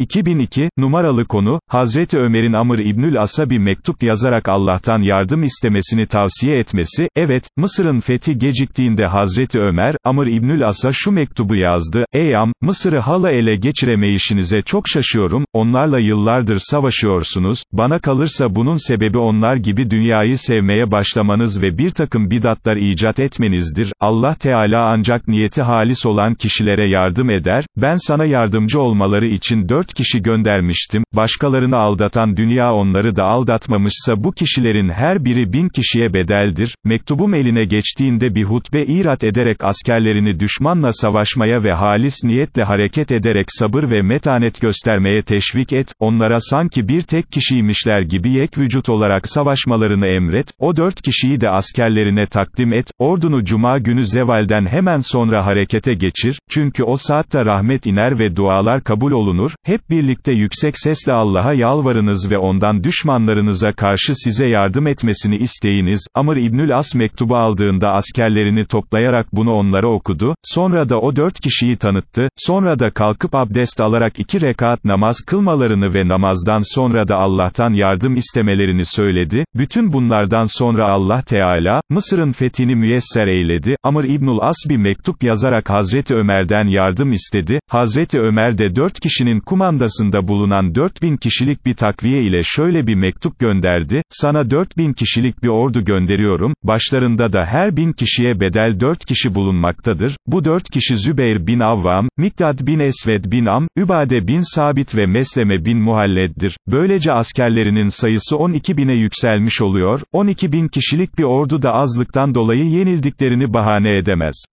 2002, numaralı konu, Hazreti Ömer'in Amr İbnül As'a bir mektup yazarak Allah'tan yardım istemesini tavsiye etmesi, evet, Mısır'ın fethi geciktiğinde Hazreti Ömer, Amr İbnül As'a şu mektubu yazdı, Ey Am, Mısır'ı hala ele geçiremeyişinize çok şaşıyorum, onlarla yıllardır savaşıyorsunuz, bana kalırsa bunun sebebi onlar gibi dünyayı sevmeye başlamanız ve bir takım bidatlar icat etmenizdir, Allah Teala ancak niyeti halis olan kişilere yardım eder, ben sana yardımcı olmaları için dört kişi göndermiştim, başkalarını aldatan dünya onları da aldatmamışsa bu kişilerin her biri bin kişiye bedeldir, mektubum eline geçtiğinde bir hutbe irat ederek askerlerini düşmanla savaşmaya ve halis niyetle hareket ederek sabır ve metanet göstermeye teşvik et, onlara sanki bir tek kişiymişler gibi yek vücut olarak savaşmalarını emret, o dört kişiyi de askerlerine takdim et, ordunu cuma günü zevalden hemen sonra harekete geçir, çünkü o saatte rahmet iner ve dualar kabul olunur, hep birlikte yüksek sesle Allah'a yalvarınız ve ondan düşmanlarınıza karşı size yardım etmesini isteyiniz, Amr İbnül As mektubu aldığında askerlerini toplayarak bunu onlara okudu, sonra da o dört kişiyi tanıttı, sonra da kalkıp abdest alarak iki rekat namaz kılmalarını ve namazdan sonra da Allah'tan yardım istemelerini söyledi, bütün bunlardan sonra Allah Teala, Mısır'ın fethini müyesser eyledi, Amr İbnül As bir mektup yazarak Hazreti Ömer'den yardım istedi, Hazreti Ömer de dört kişinin kumandasında bulunan 4000 kişilik bir takviye ile şöyle bir mektup gönderdi, sana 4000 kişilik bir ordu gönderiyorum, başlarında da her bin kişiye bedel 4 kişi bulunmaktadır, bu 4 kişi Zübeyir bin Avvam, Mikdad bin Esved bin Am, Übade bin Sabit ve Mesleme bin Muhalled'dir, böylece askerlerinin sayısı 12 bine yükselmiş oluyor, 12 bin kişilik bir ordu da azlıktan dolayı yenildiklerini bahane edemez.